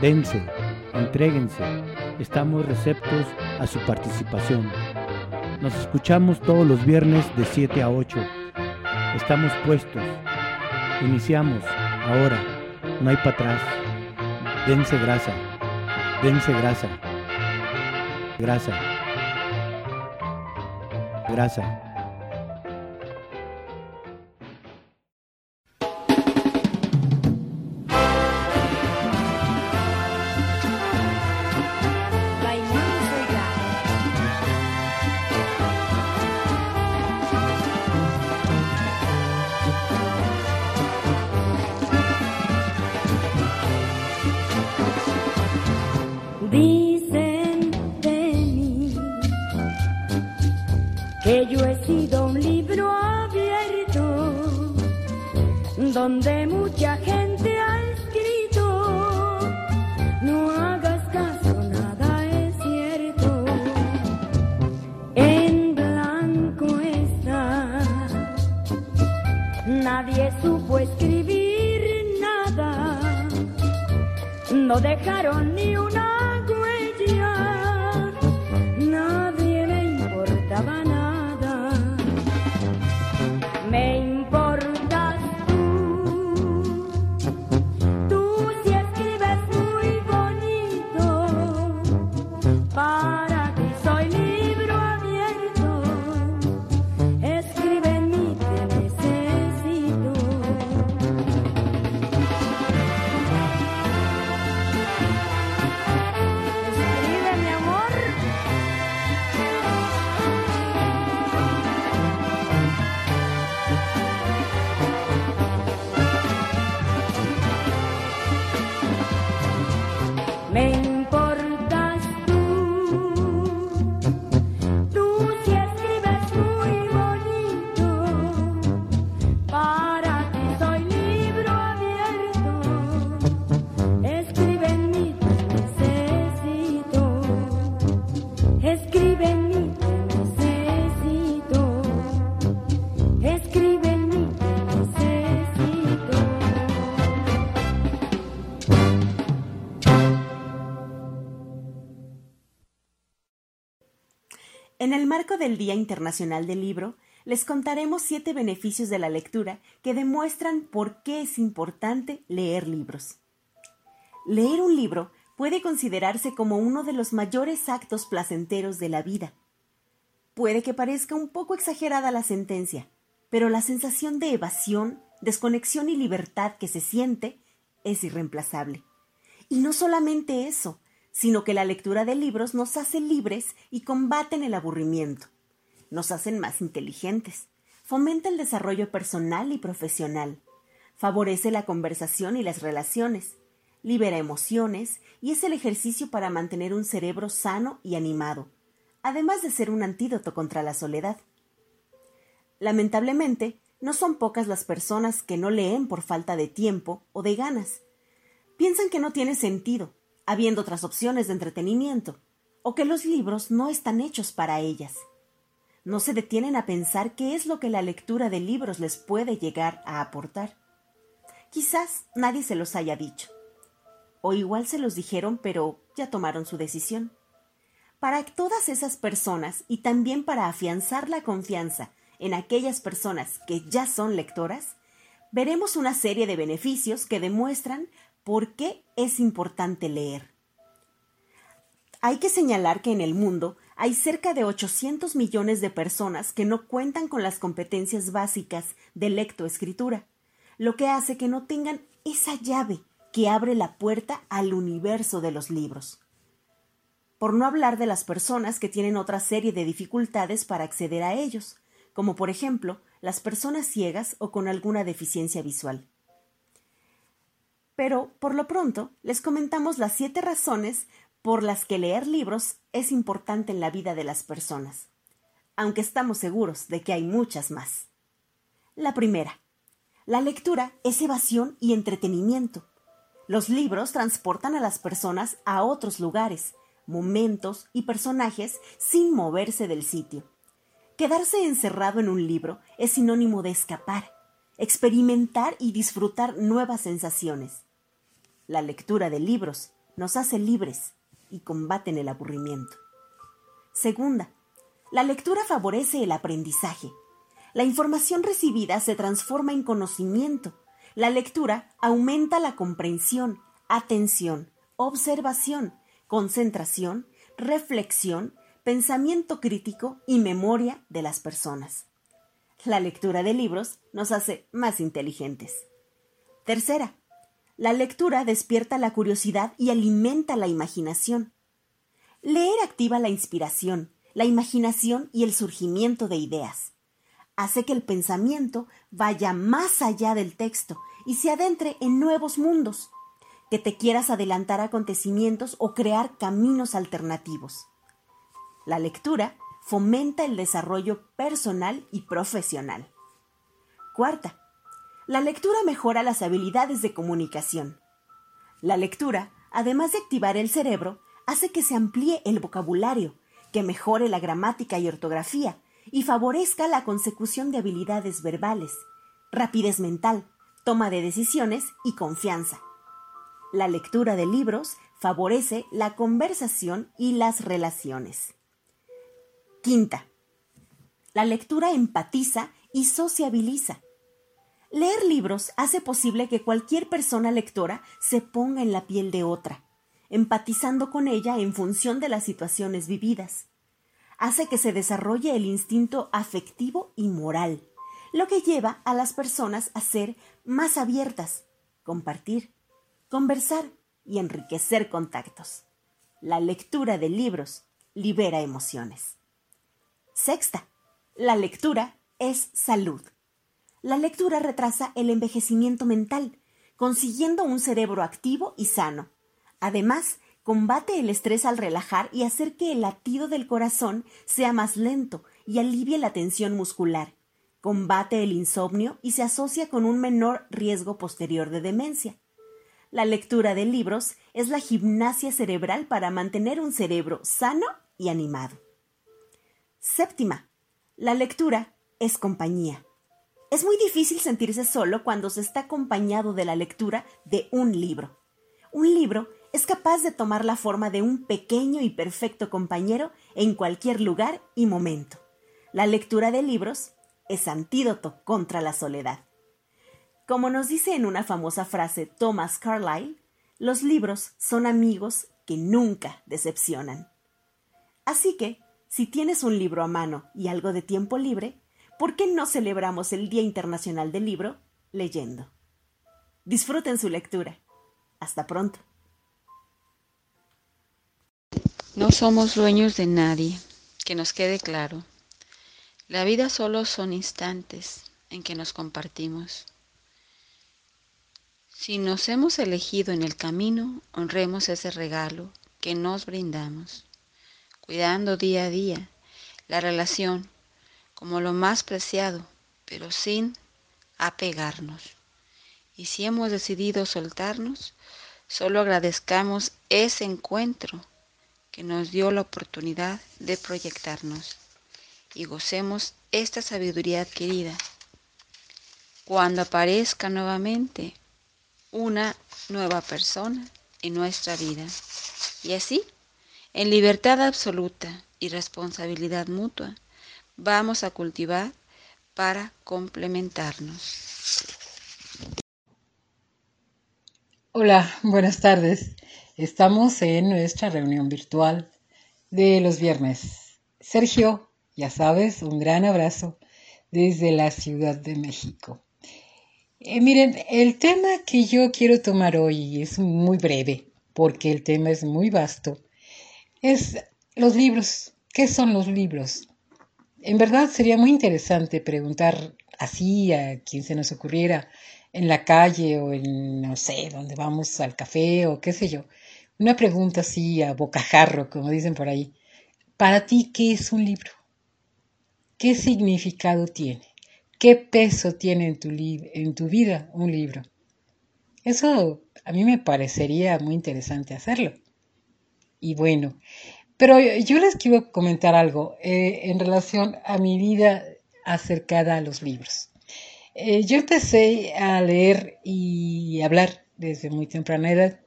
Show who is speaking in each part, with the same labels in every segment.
Speaker 1: Dense, entréguense, estamos receptos a su participación. Nos escuchamos todos los viernes de 7 a 8. Estamos puestos. Iniciamos. Ahora. No hay para atrás. Dense grasa. Dense grasa. Grasa. Grasa.
Speaker 2: no dejaron ni una En el marco del Día Internacional del Libro, les contaremos siete beneficios de la lectura que demuestran por qué es importante leer libros. Leer un libro puede considerarse como uno de los mayores actos placenteros de la vida. Puede que parezca un poco exagerada la sentencia, pero la sensación de evasión, desconexión y libertad que se siente es irreemplazable. Y no solamente eso, sino que la lectura de libros nos hace libres y combaten el aburrimiento. Nos hacen más inteligentes, fomenta el desarrollo personal y profesional, favorece la conversación y las relaciones, libera emociones y es el ejercicio para mantener un cerebro sano y animado, además de ser un antídoto contra la soledad. Lamentablemente, no son pocas las personas que no leen por falta de tiempo o de ganas. Piensan que no tiene sentido habiendo otras opciones de entretenimiento, o que los libros no están hechos para ellas. No se detienen a pensar qué es lo que la lectura de libros les puede llegar a aportar. Quizás nadie se los haya dicho. O igual se los dijeron, pero ya tomaron su decisión. Para todas esas personas y también para afianzar la confianza en aquellas personas que ya son lectoras, veremos una serie de beneficios que demuestran ¿Por qué es importante leer? Hay que señalar que en el mundo hay cerca de 800 millones de personas que no cuentan con las competencias básicas de lectoescritura, lo que hace que no tengan esa llave que abre la puerta al universo de los libros. Por no hablar de las personas que tienen otra serie de dificultades para acceder a ellos, como por ejemplo las personas ciegas o con alguna deficiencia visual. Pero por lo pronto les comentamos las siete razones por las que leer libros es importante en la vida de las personas, aunque estamos seguros de que hay muchas más. La primera, la lectura es evasión y entretenimiento. Los libros transportan a las personas a otros lugares, momentos y personajes sin moverse del sitio. Quedarse encerrado en un libro es sinónimo de escapar, experimentar y disfrutar nuevas sensaciones. La lectura de libros nos hace libres y combaten el aburrimiento. Segunda, la lectura favorece el aprendizaje. La información recibida se transforma en conocimiento. La lectura aumenta la comprensión, atención, observación, concentración, reflexión, pensamiento crítico y memoria de las personas. La lectura de libros nos hace más inteligentes. Tercera, la lectura despierta la curiosidad y alimenta la imaginación. Leer activa la inspiración, la imaginación y el surgimiento de ideas. Hace que el pensamiento vaya más allá del texto y se adentre en nuevos mundos, que te quieras adelantar acontecimientos o crear caminos alternativos. La lectura fomenta el desarrollo personal y profesional. Cuarta, la lectura mejora las habilidades de comunicación. La lectura, además de activar el cerebro, hace que se amplíe el vocabulario, que mejore la gramática y ortografía, y favorezca la consecución de habilidades verbales, rapidez mental, toma de decisiones y confianza. La lectura de libros favorece la conversación y las relaciones. Quinta. La lectura empatiza y sociabiliza. Leer libros hace posible que cualquier persona lectora se ponga en la piel de otra, empatizando con ella en función de las situaciones vividas. Hace que se desarrolle el instinto afectivo y moral, lo que lleva a las personas a ser más abiertas, compartir, conversar y enriquecer contactos. La lectura de libros libera emociones. Sexta, la lectura es salud. La lectura retrasa el envejecimiento mental, consiguiendo un cerebro activo y sano. Además, combate el estrés al relajar y hacer que el latido del corazón sea más lento y alivie la tensión muscular. Combate el insomnio y se asocia con un menor riesgo posterior de demencia. La lectura de libros es la gimnasia cerebral para mantener un cerebro sano y animado. Séptima. La lectura es compañía. Es muy difícil sentirse solo cuando se está acompañado de la lectura de un libro. Un libro es capaz de tomar la forma de un pequeño y perfecto compañero en cualquier lugar y momento. La lectura de libros es antídoto contra la soledad. Como nos dice en una famosa frase Thomas Carlyle, los libros son amigos que nunca decepcionan. Así que, si tienes un libro a mano y algo de tiempo libre, ¿por qué no celebramos el Día Internacional del Libro leyendo? Disfruten su lectura. Hasta pronto.
Speaker 3: No somos dueños de nadie, que nos quede claro. La vida solo son instantes en que nos compartimos. Si nos hemos elegido en el camino, honremos ese regalo que nos brindamos, cuidando día a día la relación como lo más preciado, pero sin apegarnos. Y si hemos decidido soltarnos, solo agradezcamos ese encuentro que nos dio la oportunidad de proyectarnos y gocemos esta sabiduría adquirida. Cuando aparezca nuevamente una nueva persona en nuestra vida. Y así, en libertad absoluta y responsabilidad mutua, vamos a cultivar para complementarnos.
Speaker 4: Hola, buenas tardes. Estamos en nuestra reunión virtual de los viernes. Sergio, ya sabes, un gran abrazo desde la Ciudad de México. Eh, miren, el tema que yo quiero tomar hoy es muy breve, porque el tema es muy vasto. Es los libros. ¿Qué son los libros? En verdad sería muy interesante preguntar así a quien se nos ocurriera en la calle o en, no sé, donde vamos al café o qué sé yo. Una pregunta así a bocajarro, como dicen por ahí. Para ti, ¿qué es un libro? ¿Qué significado tiene? ¿Qué peso tiene en tu, en tu vida un libro? Eso a mí me parecería muy interesante hacerlo. Y bueno, pero yo les quiero comentar algo eh, en relación a mi vida acercada a los libros. Eh, yo empecé a leer y hablar desde muy temprana edad.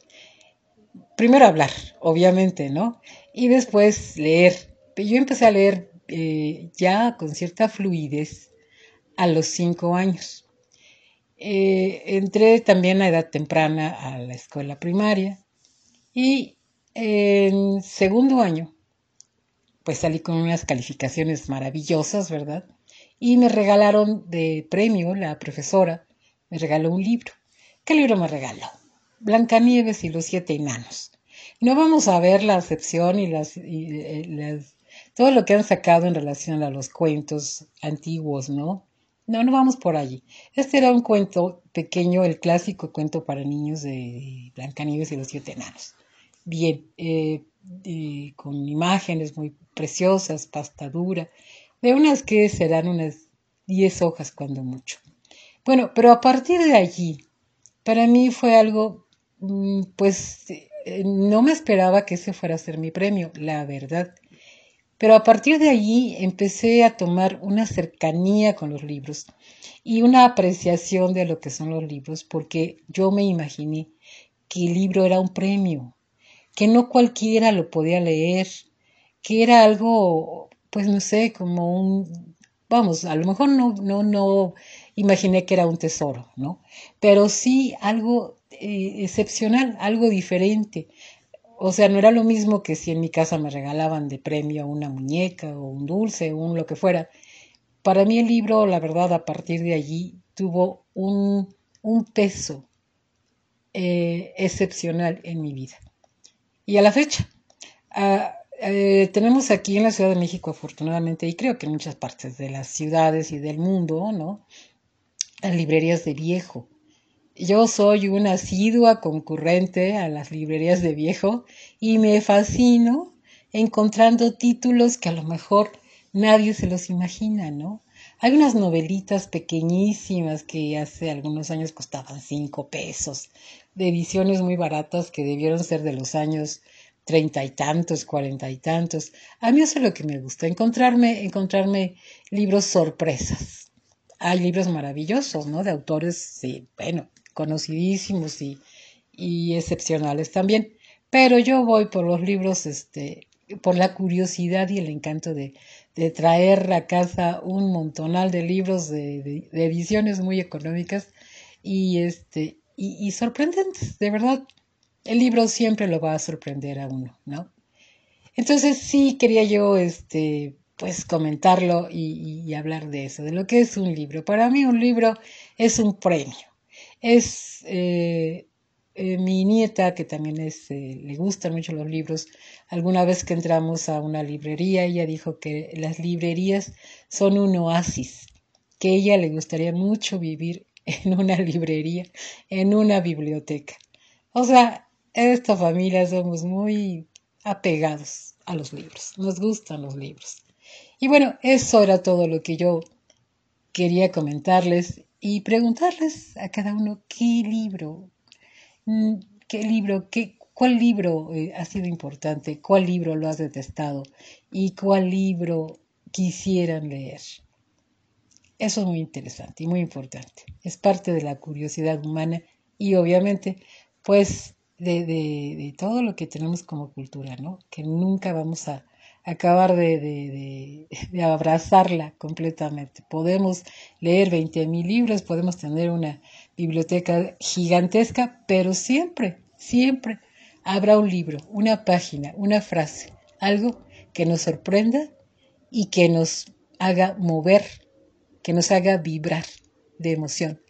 Speaker 4: Primero hablar, obviamente, ¿no? Y después leer. Yo empecé a leer eh, ya con cierta fluidez a los cinco años. entré también a edad temprana a la escuela primaria y en segundo año, pues salí con unas calificaciones maravillosas, ¿verdad? Y me regalaron de premio, la profesora me regaló un libro. ¿Qué libro me regaló? Blancanieves y los siete enanos. No vamos a ver la acepción y, las, eh, las, todo lo que han sacado en relación a los cuentos antiguos, ¿no? No, no vamos por allí. Este era un cuento pequeño, el clásico cuento para niños de Blancanieves y los siete enanos bien, eh, con imágenes muy preciosas, pasta dura, de unas que serán unas 10 hojas cuando mucho. Bueno, pero a partir de allí, para mí fue algo, mm, pues eh, no me esperaba que ese fuera a ser mi premio, la verdad. Pero a partir de allí empecé a tomar una cercanía con los libros y una apreciación de lo que son los libros, porque yo me imaginé que el libro era un premio, que no cualquiera lo podía leer, que era algo, pues no sé, como un, vamos, a lo mejor no, no, no imaginé que era un tesoro, ¿no? Pero sí algo eh, excepcional, algo diferente. O sea, no era lo mismo que si en mi casa me regalaban de premio una muñeca o un dulce o un lo que fuera. Para mí el libro, la verdad, a partir de allí tuvo un, un peso eh, excepcional en mi vida y a la fecha. Ah, eh, tenemos aquí en la Ciudad de México, afortunadamente, y creo que en muchas partes de las ciudades y del mundo, ¿no? Librerías de viejo. Yo soy una asidua concurrente a las librerías de viejo y me fascino encontrando títulos que a lo mejor nadie se los imagina, ¿no? Hay unas novelitas pequeñísimas que hace algunos años costaban cinco pesos, de ediciones muy baratas que debieron ser de los años treinta y tantos, cuarenta y tantos. A mí eso es lo que me gusta, encontrarme, encontrarme libros sorpresas. Hay libros maravillosos, ¿no? De autores, sí, bueno, conocidísimos y, y excepcionales también. Pero yo voy por los libros, este, por la curiosidad y el encanto de, de traer a casa un montonal de libros de, de ediciones muy económicas y este y, sorprendentes, de verdad. El libro siempre lo va a sorprender a uno, ¿no? Entonces sí quería yo, este, pues comentarlo y, hablar de eso, de lo que es un libro. Para mí un libro es un premio. Es eh, eh, mi nieta, que también es, eh, le gustan mucho los libros, alguna vez que entramos a una librería, ella dijo que las librerías son un oasis, que ella le gustaría mucho vivir en una librería, en una biblioteca. O sea, esta familia somos muy apegados a los libros, nos gustan los libros. Y bueno, eso era todo lo que yo quería comentarles y preguntarles a cada uno qué libro, mm, qué libro, qué, cuál libro eh, ha sido importante, cuál libro lo has detestado y cuál libro quisieran leer. Eso es muy interesante y muy importante. Es parte de la curiosidad humana y obviamente pues de, de, todo lo que tenemos como cultura, ¿no? Que nunca vamos a acabar de, de abrazarla completamente. Podemos leer 20.000 libros, podemos tener una biblioteca gigantesca, pero siempre, siempre habrá un libro, una página, una frase, algo que nos sorprenda y que nos haga mover que nos haga vibrar de emoción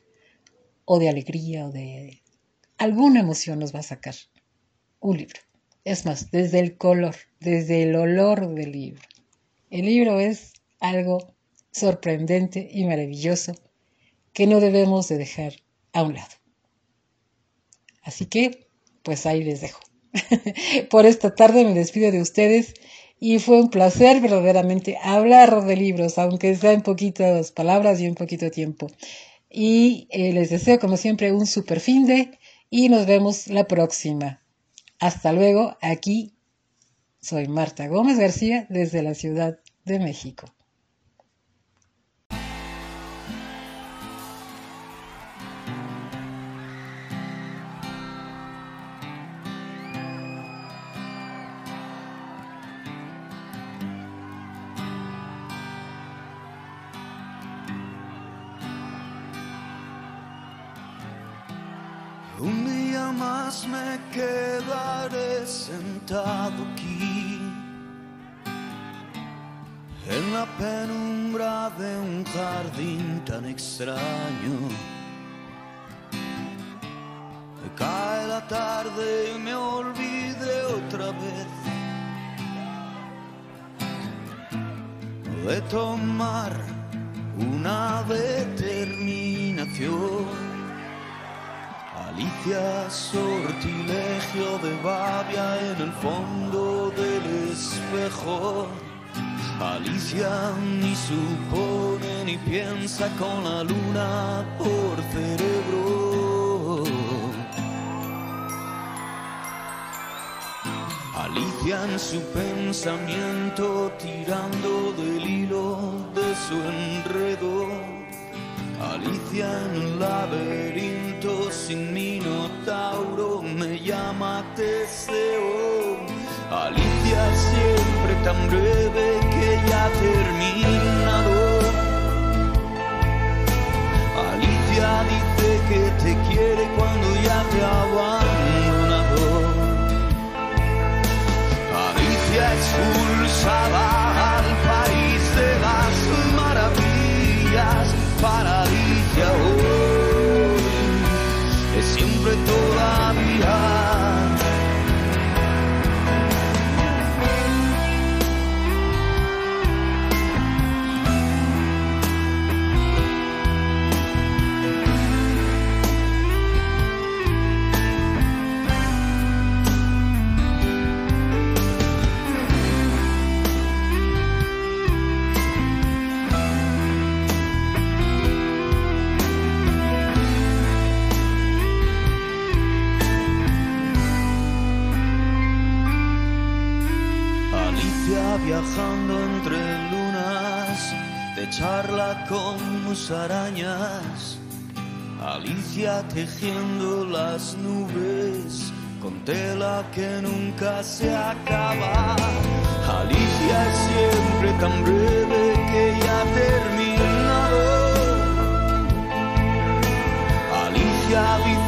Speaker 4: o de alegría o de alguna emoción nos va a sacar un libro. Es más, desde el color, desde el olor del libro. El libro es algo sorprendente y maravilloso que no debemos de dejar a un lado. Así que, pues ahí les dejo. Por esta tarde me despido de ustedes y fue un placer verdaderamente hablar de libros, aunque sea en poquitas palabras y en poquito tiempo. Y eh, les deseo, como siempre, un super fin de y nos vemos la próxima. Hasta luego, aquí soy Marta Gómez García desde la Ciudad de México.
Speaker 5: Me quedaré sentado aquí en la penumbra de un jardín tan extraño. Cae la tarde y me olvidé otra vez de tomar una determinación. Alicia, sortilegio de babia en el fondo del espejo. Alicia ni supone ni piensa con la luna por cerebro. Alicia en su pensamiento tirando del hilo de su enredo Alicia en un laberinto sin minotauro me llama Teseo. Alicia siempre tan breve que ya terminado. Alicia dice que te quiere cuando ya te ha abandonado. Alicia expulsada al país de las maravillas para siempre. Con musarañas. Alicia tejiendo las nubes con tela que nunca se acaba. Alicia es siempre tan breve que ya ha terminado. Alicia dice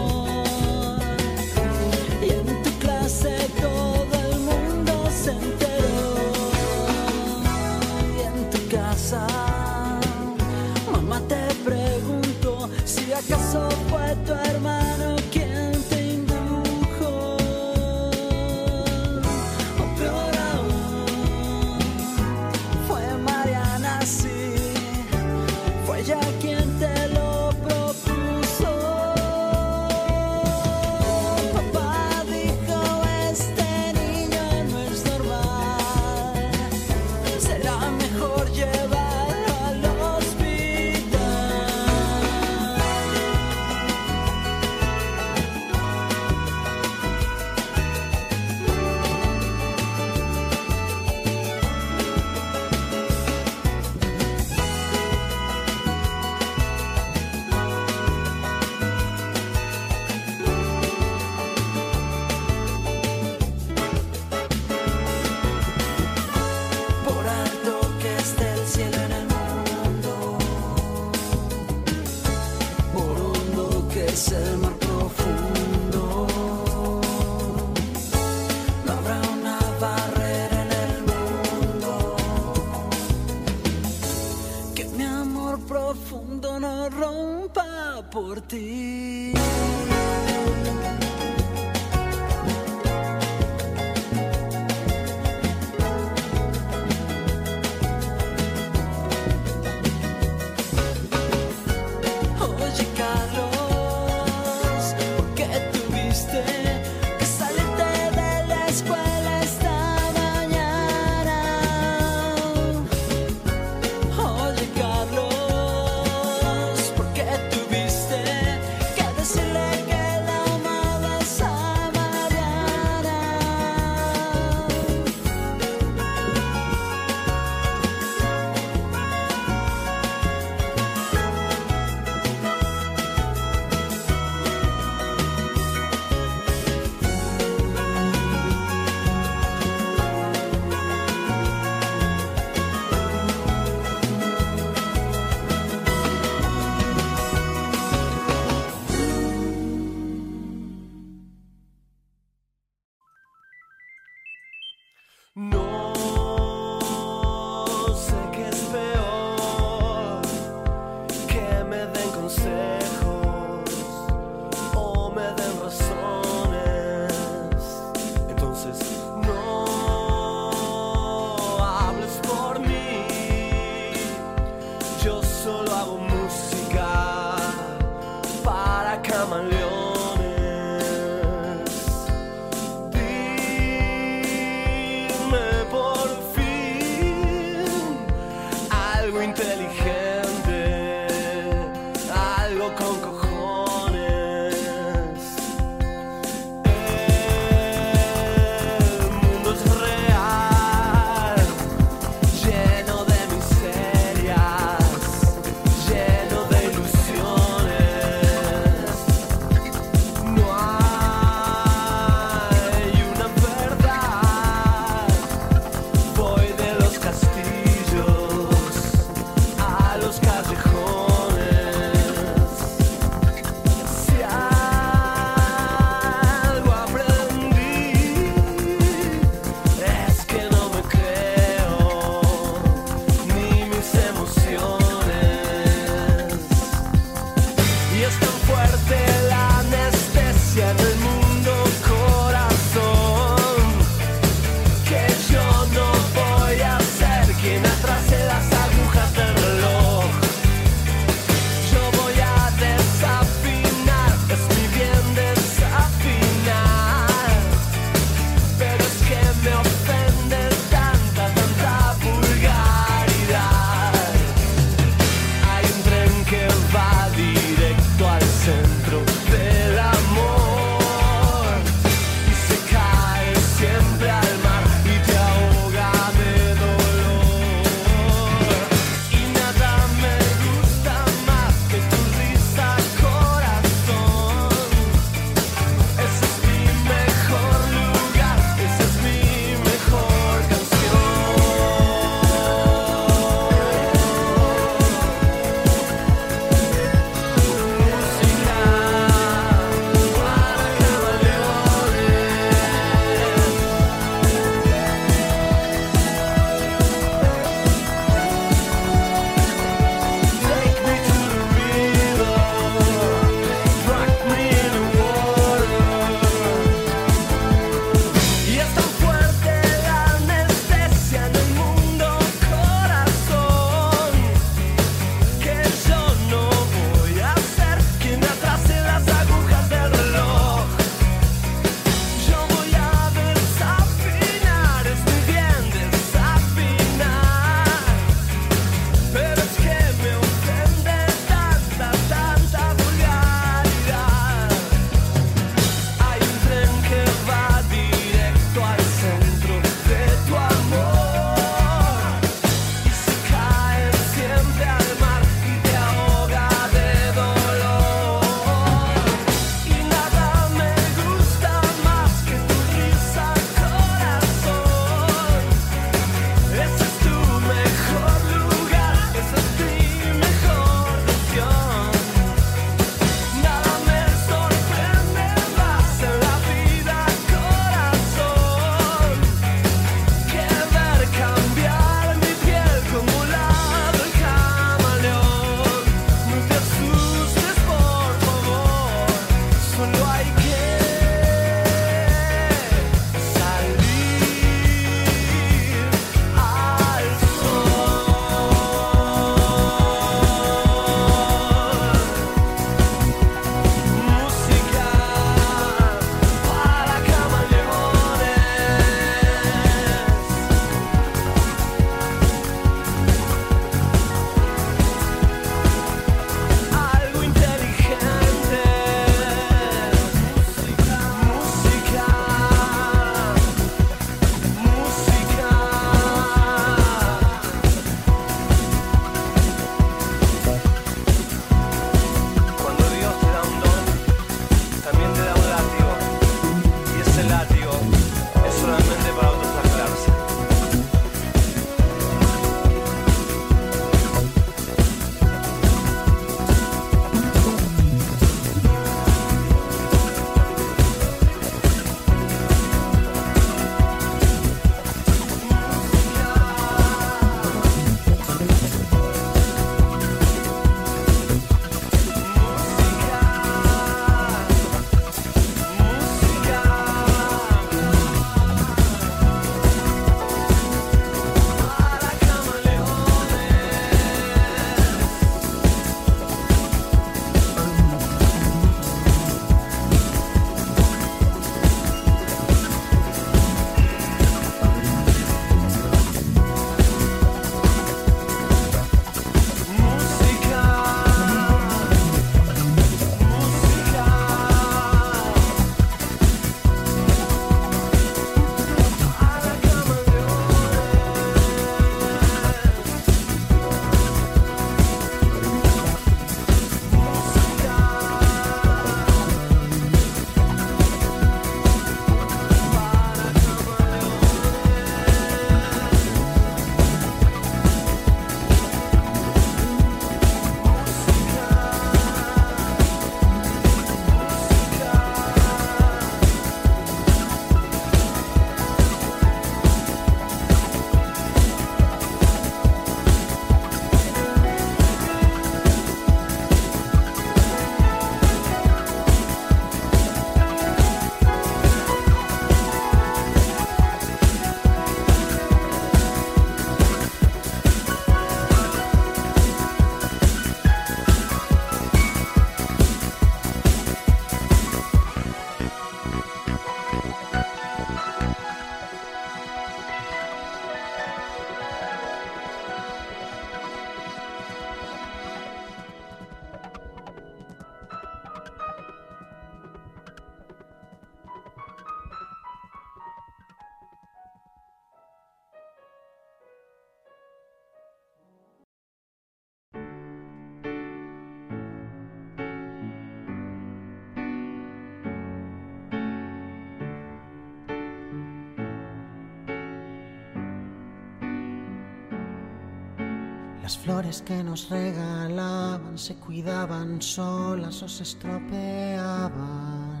Speaker 6: flores que nos regalaban se cuidaban solas o se estropeaban.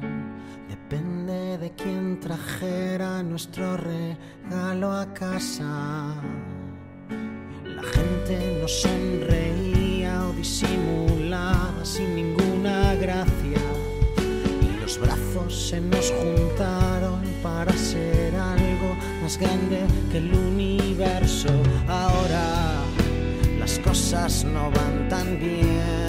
Speaker 6: Depende de quién trajera nuestro regalo a casa. La gente nos sonreía o disimulaba sin ninguna gracia. Y los brazos se nos juntaron para ser algo más grande que el universo. Ahora las cosas no van tan bien.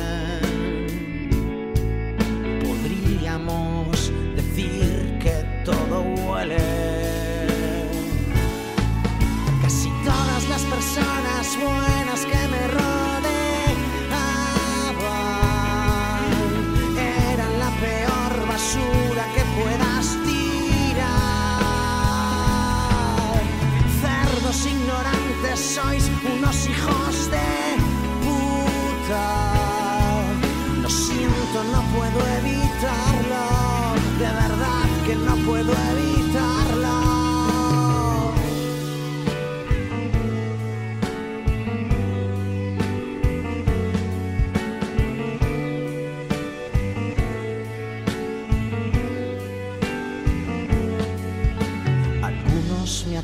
Speaker 6: Lo siento, no puedo evitarlo. De verdad que no puedo evitarlo.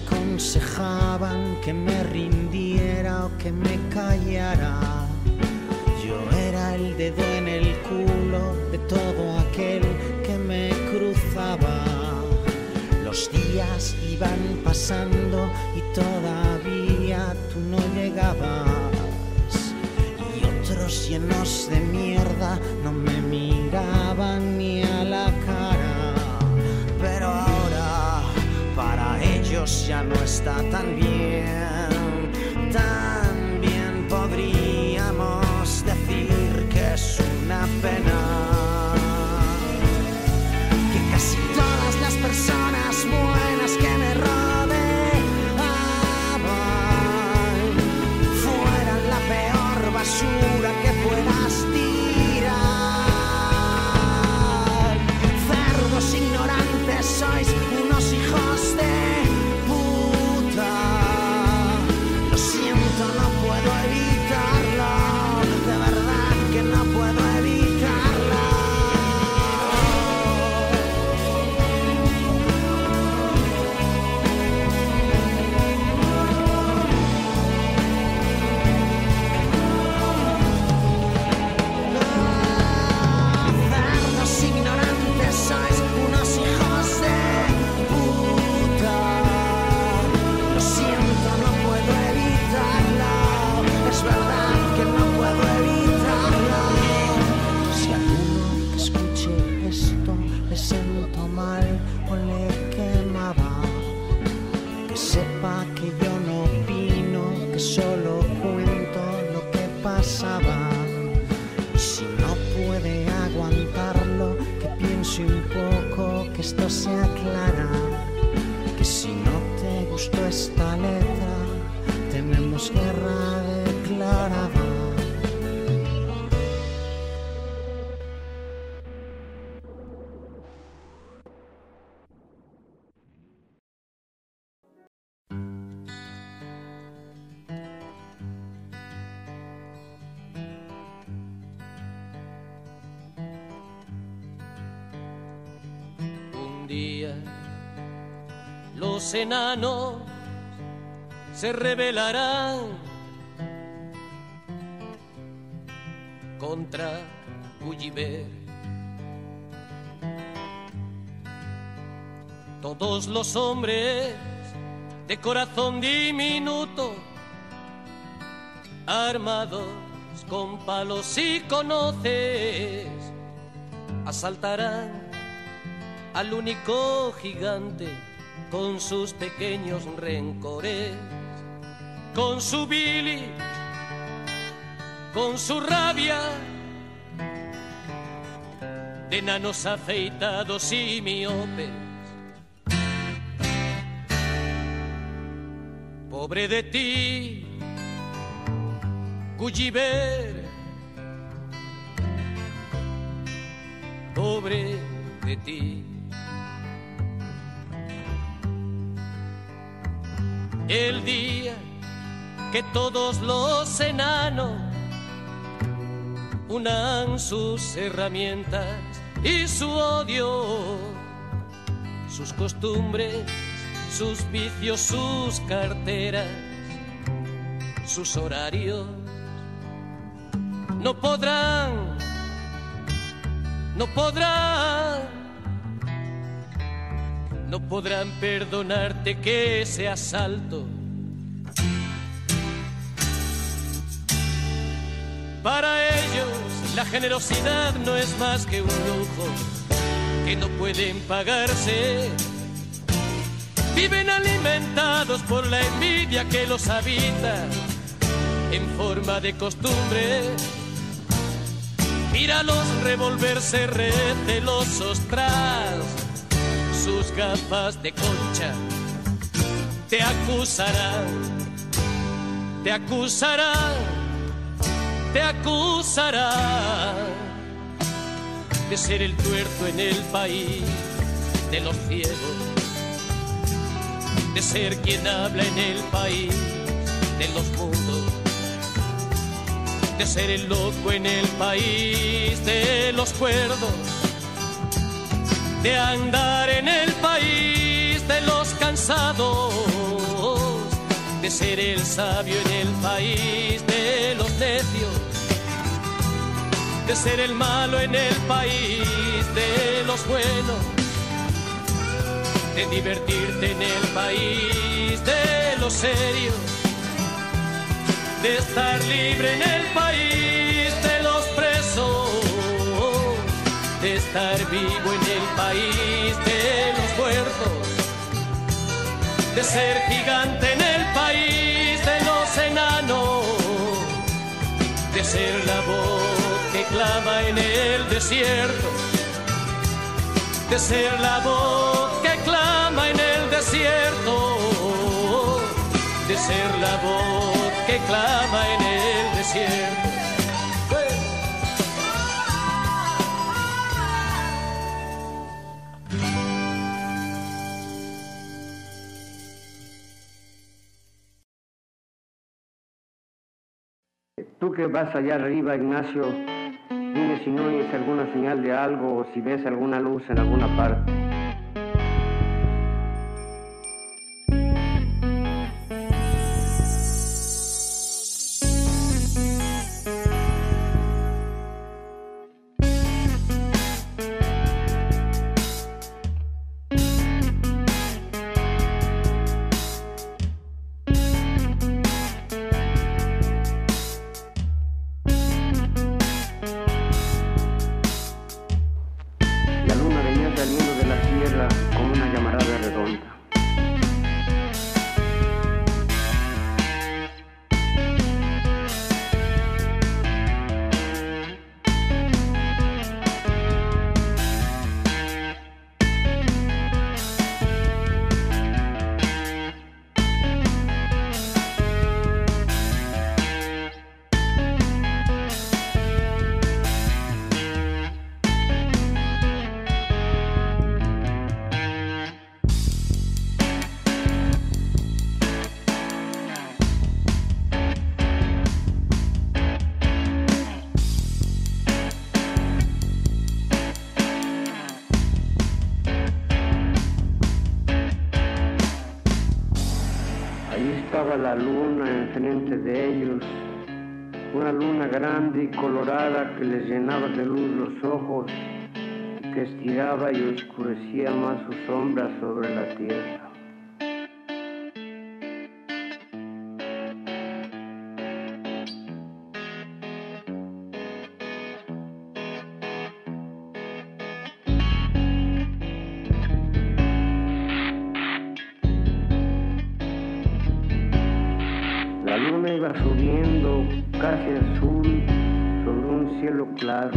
Speaker 6: Aconsejaban que me rindiera o que me callara. Dedo en el culo de todo aquel que me cruzaba. Los días iban pasando y todavía tú no llegabas. Y otros llenos de mierda no me miraban ni a la cara. Pero ahora para ellos ya no está tan bien. Se
Speaker 7: rebelarán contra Gulliver. Todos los hombres de corazón diminuto, armados con palos y conoces, asaltarán al único gigante con sus pequeños rencores, con su Billy, con su rabia, de enanos afeitados y miopes. Pobre de ti, Gulliver, pobre de ti. El día
Speaker 8: que todos los enanos unan sus herramientas y su odio, sus costumbres, sus vicios, sus carteras, sus horarios. No podrán, no podrán, no podrán perdonarte que ese asalto Para ellos la generosidad no es más que un lujo que no pueden pagarse. Viven alimentados por la envidia que los habita en forma de costumbre. Míralos revolverse recelosos tras sus gafas de concha. Te acusarán, te acusarán te acusará de ser el tuerto en el país de los ciegos, de ser quien habla en el país de los mudos, de ser el loco en el país de los cuerdos, de andar en el país de los cansados, de ser el sabio en el país de los necios de ser el malo en el país de los buenos, de divertirte en el país de los serios, de estar libre en el país de estar vivo en el país de los muertos, de ser gigante en el país de los enanos, de ser la voz que clama en el desierto, de ser la voz que clama en el desierto, de ser la voz que clama en el desierto.
Speaker 9: Tú que vas allá arriba, Ignacio, dime si no oyes alguna señal de algo o si ves alguna luz en alguna parte. Subiendo casi azul sobre un cielo claro.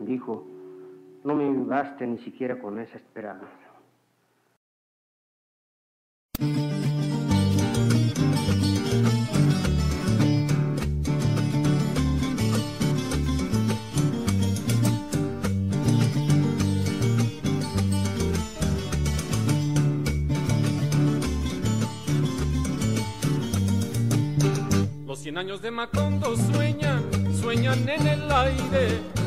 Speaker 9: Dijo, no me baste ni siquiera con esa esperanza.
Speaker 7: Los cien años de Macondo sueñan, sueñan en el aire.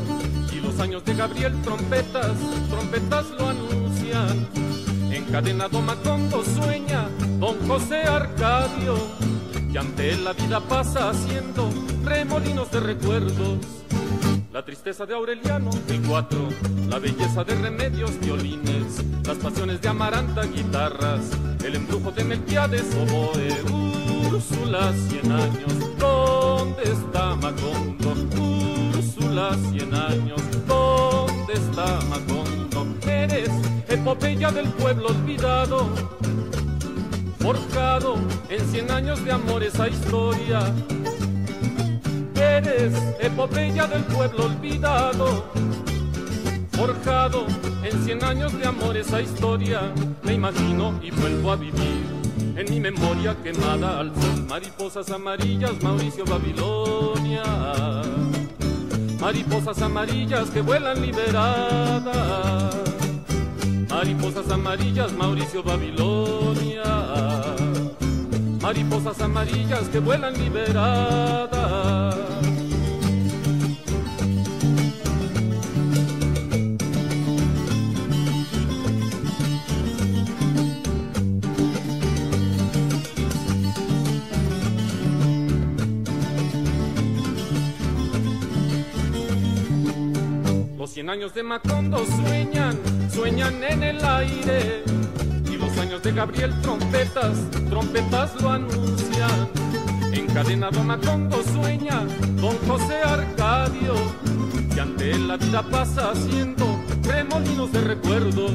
Speaker 7: Años de Gabriel trompetas, trompetas lo anuncian. Encadenado Macondo sueña, don José Arcadio. Y ante él la vida pasa haciendo remolinos de recuerdos. La tristeza de Aureliano, el cuatro, la belleza de remedios, violines, las pasiones de Amaranta, guitarras, el embrujo de Melquiades, oboe, Úrsula, cien años, ¿dónde está Macondo? Úrsula, cien años, ¿dónde está Macondo? Eres epopeya del pueblo olvidado, forjado en cien años de amor esa historia. Eres epopeya del pueblo olvidado, forjado en cien años de amor esa historia, me imagino y vuelvo a vivir en mi memoria quemada al sol, mariposas amarillas, Mauricio Babilonia, mariposas amarillas que vuelan liberadas, mariposas amarillas, Mauricio Babilonia mariposas amarillas que vuelan liberadas. Los cien años de Macondo sueñan, sueñan en el aire y los años de Gabriel trompetas, trompetas lo anuncian. Encadenado Macondo sueña don José Arcadio, y ante él la vida pasa haciendo remolinos de recuerdos.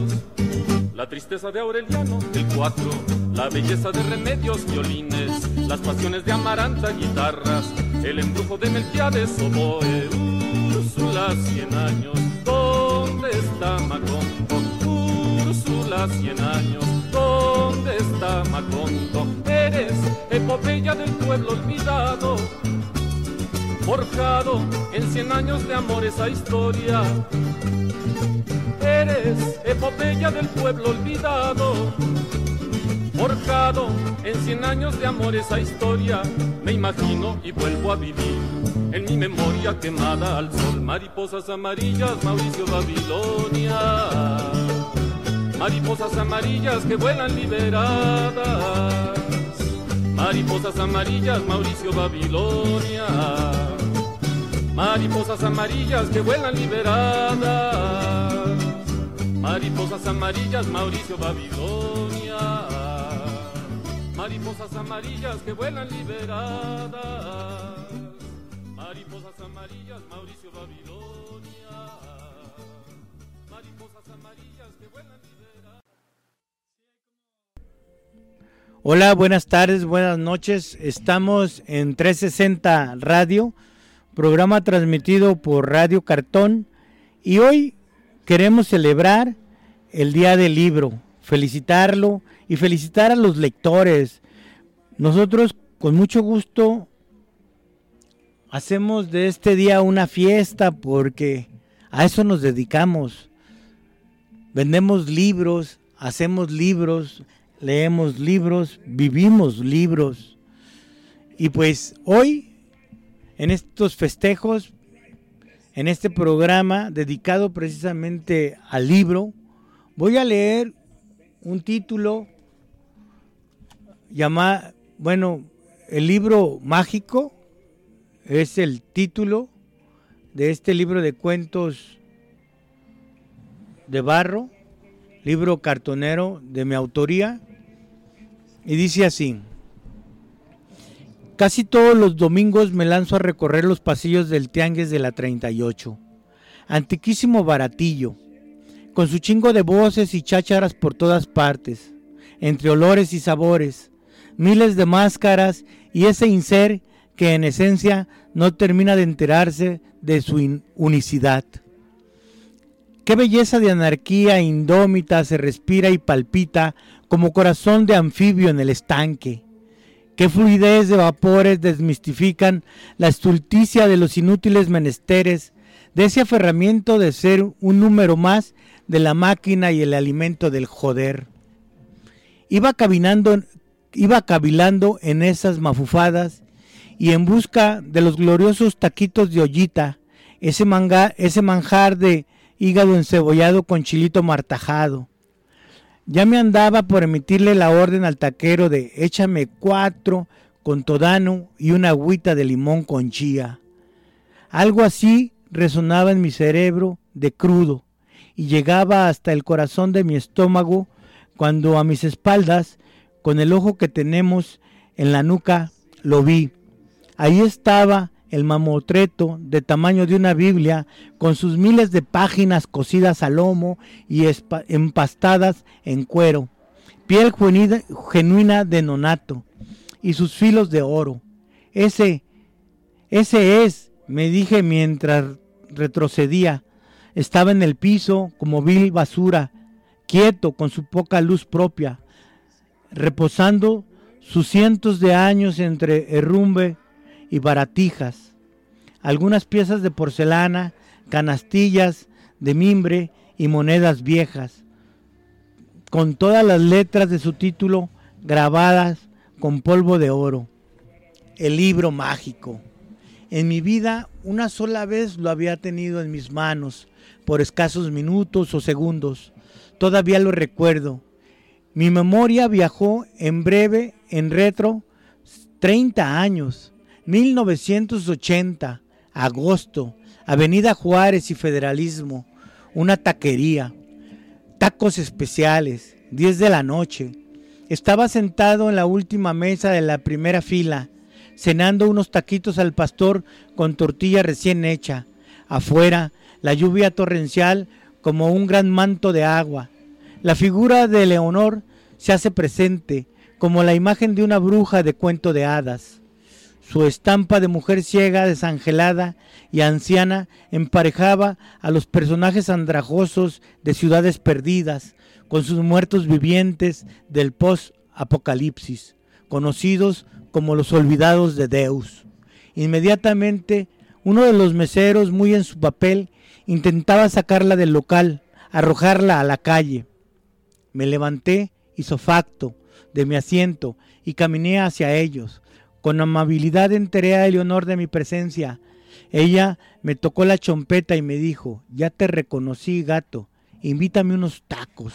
Speaker 7: La tristeza de Aureliano, el cuatro, la belleza de remedios, violines, las pasiones de Amaranta, guitarras, el embrujo de Melquiades, oboe, Úrsula, cien años, ¿dónde está Macondo? Úrsula, cien años, ¿dónde está Macondo? Eres epopeya del pueblo olvidado, forjado en cien años de amor esa historia. Eres epopeya del pueblo olvidado, forjado en cien años de amor esa historia. Me imagino y vuelvo a vivir en mi memoria quemada al sol. Mariposas amarillas, Mauricio Babilonia mariposas amarillas que vuelan liberadas. Mariposas amarillas, Mauricio Babilonia. Mariposas amarillas que vuelan liberadas. Mariposas amarillas, Mauricio Babilonia. Mariposas amarillas que vuelan liberadas. Amarillas, Mauricio Babilonia. Mariposas amarillas que.
Speaker 1: Hola, buenas tardes, buenas noches. Estamos en 360 Radio, programa transmitido por Radio Cartón y hoy queremos celebrar el Día del Libro, felicitarlo y felicitar a los lectores. Nosotros con mucho gusto hacemos de este día una fiesta porque a eso nos dedicamos. Vendemos libros, hacemos libros, leemos libros, vivimos libros. Y pues hoy, en estos festejos, en este programa dedicado precisamente al libro, voy a leer un título llamado, bueno, el libro mágico es el título de este libro de cuentos de barro, libro cartonero de mi autoría, y dice así, casi todos los domingos me lanzo a recorrer los pasillos del Tianguis de la 38, antiquísimo baratillo, con su chingo de voces y chácharas por todas partes, entre olores y sabores, miles de máscaras y ese inser que en esencia no termina de enterarse de su unicidad. Qué belleza de anarquía indómita se respira y palpita como corazón de anfibio en el estanque. Qué fluidez de vapores desmistifican la estulticia de los inútiles menesteres, de ese aferramiento de ser un número más de la máquina y el alimento del joder. Iba iba cavilando en esas mafufadas y en busca de los gloriosos taquitos de ollita, ese, ese manjar de hígado encebollado con chilito martajado. Ya me andaba por emitirle la orden al taquero de échame cuatro con todano y una agüita de limón con chía. Algo así resonaba en mi cerebro de crudo y llegaba hasta el corazón de mi estómago cuando a mis espaldas, con el ojo que tenemos en la nuca, lo vi. Ahí estaba el mamotreto de tamaño de una Biblia, con sus miles de páginas cosidas a lomo y empastadas en cuero, piel genuina de nonato y sus filos de oro. Ese, ese es, me dije mientras retrocedía. Estaba en el piso como vil basura, quieto con su poca luz propia, reposando sus cientos de años entre herrumbe y baratijas, algunas piezas de porcelana, canastillas de mimbre y monedas viejas, con todas las letras de su título grabadas con polvo de oro. El libro mágico. En mi vida una sola vez lo había tenido en mis manos, por escasos minutos o segundos. Todavía lo recuerdo. Mi memoria viajó en breve, en retro, 30 años, 1980, agosto, Avenida Juárez y Federalismo, una taquería, tacos especiales, 10 de la noche. Estaba sentado en la última mesa de la primera fila, cenando unos taquitos al pastor con tortilla recién hecha. Afuera, la lluvia torrencial como un gran manto de agua. La figura de Leonor se hace presente como la imagen de una bruja de cuento de hadas. Su estampa de mujer ciega, desangelada y anciana emparejaba a los personajes andrajosos de ciudades perdidas con sus muertos vivientes del post-apocalipsis, conocidos como los olvidados de Deus. Inmediatamente, uno de los meseros, muy en su papel, intentaba sacarla del local, arrojarla a la calle. Me levanté isofacto de mi asiento y caminé hacia ellos. Con amabilidad enteré a Eleonor de mi presencia. Ella me tocó la chompeta y me dijo, ya te reconocí, gato, invítame unos tacos.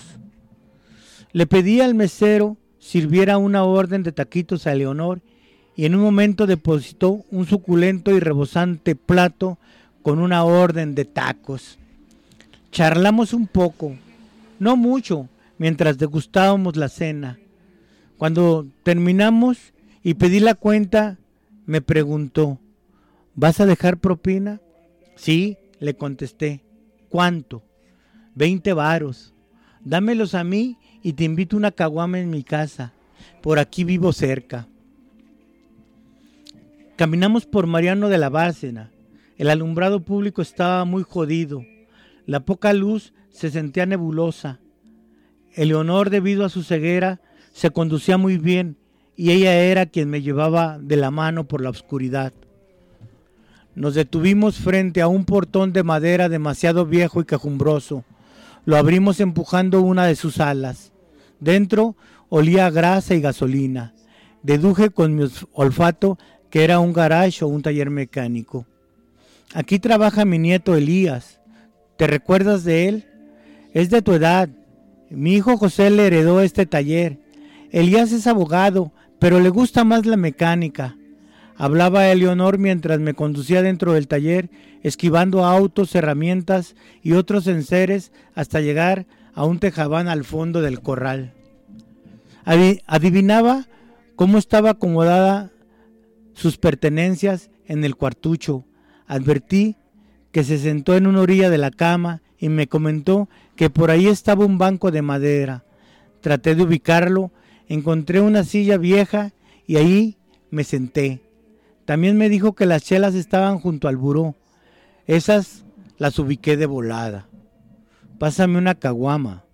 Speaker 1: Le pedí al mesero sirviera una orden de taquitos a Eleonor y en un momento depositó un suculento y rebosante plato con una orden de tacos. Charlamos un poco, no mucho, mientras degustábamos la cena. Cuando terminamos y pedí la cuenta, me preguntó, ¿vas a dejar propina? Sí, le contesté. ¿Cuánto? Veinte varos. Dámelos a mí y te invito una caguama en mi casa. Por aquí vivo cerca. Caminamos por Mariano de la Bárcena. El alumbrado público estaba muy jodido. La poca luz se sentía nebulosa. Eleonor, debido a su ceguera, se conducía muy bien y ella era quien me llevaba de la mano por la oscuridad. Nos detuvimos frente a un portón de madera demasiado viejo y quejumbroso. Lo abrimos empujando una de sus alas. Dentro olía grasa y gasolina. Deduje con mi olfato que era un garage o un taller mecánico. Aquí trabaja mi nieto Elías. ¿Te recuerdas de él? Es de tu edad. Mi hijo José le heredó este taller. Elías es abogado, pero le gusta más la mecánica. Hablaba Eleonor mientras me conducía dentro del taller, esquivando autos, herramientas y otros enseres hasta llegar a un tejabán al fondo del corral. Adi- Adivinaba cómo estaba acomodada sus pertenencias en el cuartucho. Advertí que se sentó en una orilla de la cama y me comentó que por ahí estaba un banco de madera. Traté de ubicarlo, encontré una silla vieja y ahí me senté. También me dijo que las chelas estaban junto al buró. Esas las ubiqué de volada. Pásame una caguama.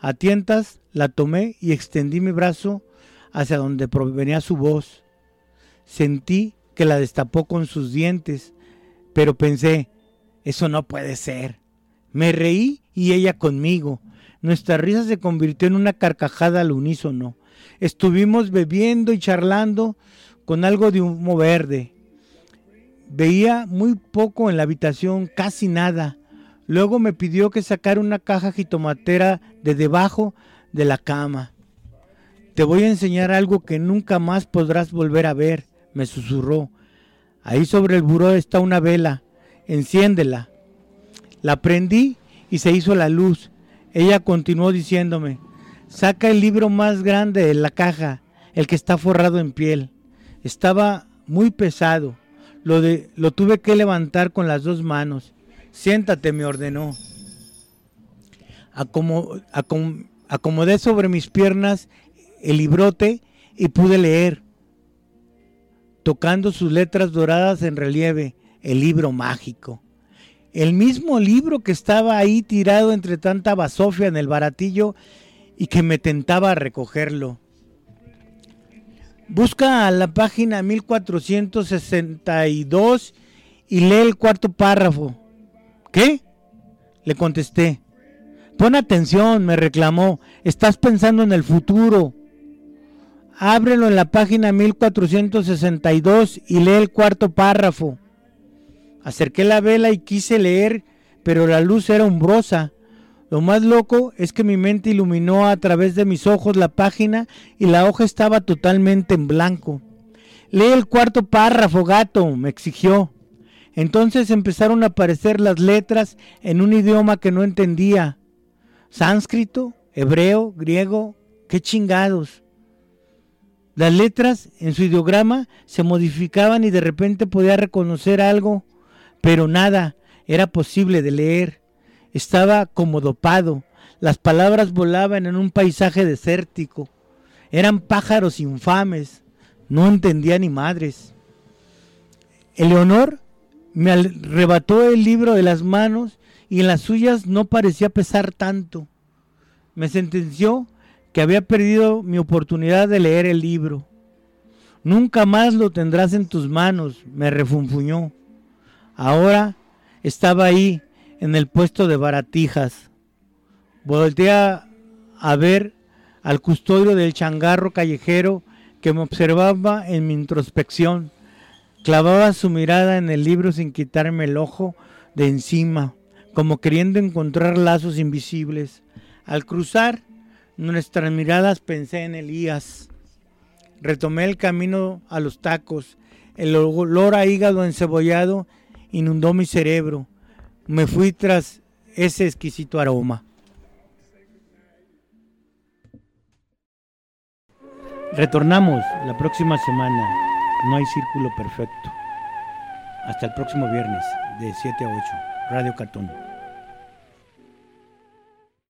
Speaker 1: A tientas la tomé y extendí mi brazo hacia donde provenía su voz. Sentí que la destapó con sus dientes, pero pensé, eso no puede ser. Me reí y ella conmigo. Nuestra risa se convirtió en una carcajada al unísono. Estuvimos bebiendo y charlando con algo de humo verde. Veía muy poco en la habitación, casi nada. Luego me pidió que sacara una caja jitomatera de debajo de la cama. Te voy a enseñar algo que nunca más podrás volver a ver, me susurró. Ahí sobre el buró está una vela. Enciéndela. La prendí y se hizo la luz. Ella continuó diciéndome, saca el libro más grande de la caja, el que está forrado en piel. Estaba muy pesado. Lo, de, lo tuve que levantar con las dos manos. Siéntate, me ordenó. acomodé sobre mis piernas el librote y pude leer, tocando sus letras doradas en relieve, el libro mágico. El mismo libro que estaba ahí tirado entre tanta basofia en el baratillo y que me tentaba recogerlo. Busca a la página 1462 y lee el cuarto párrafo. ¿Qué? Le contesté. Pon atención, me reclamó. Estás pensando en el futuro. Ábrelo en la página 1462 y lee el cuarto párrafo. Acerqué la vela y quise leer, pero la luz era umbrosa. Lo más loco es que mi mente iluminó a través de mis ojos la página y la hoja estaba totalmente en blanco. Lee el cuarto párrafo, gato, me exigió. Entonces empezaron a aparecer las letras en un idioma que no entendía. Sánscrito, hebreo, griego, qué chingados. Las letras en su ideograma se modificaban y de repente podía reconocer algo, pero nada era posible de leer. Estaba como dopado. Las palabras volaban en un paisaje desértico. Eran pájaros infames. No entendía ni madres. Eleonor me arrebató el libro de las manos y en las suyas no parecía pesar tanto. Me sentenció que había perdido mi oportunidad de leer el libro. Nunca más lo tendrás en tus manos, me refunfuñó. Ahora estaba ahí, en el puesto de baratijas. Volteé a, ver al custodio del changarro callejero que me observaba en mi introspección. Clavaba su mirada en el libro sin quitarme el ojo de encima, como queriendo encontrar lazos invisibles. Al cruzar nuestras miradas pensé en Elías. Retomé el camino a los tacos. El olor a hígado encebollado inundó mi cerebro me fui tras ese exquisito aroma. Retornamos la próxima semana. No hay círculo perfecto. Hasta el próximo viernes de 7 a 8. Radio Catón.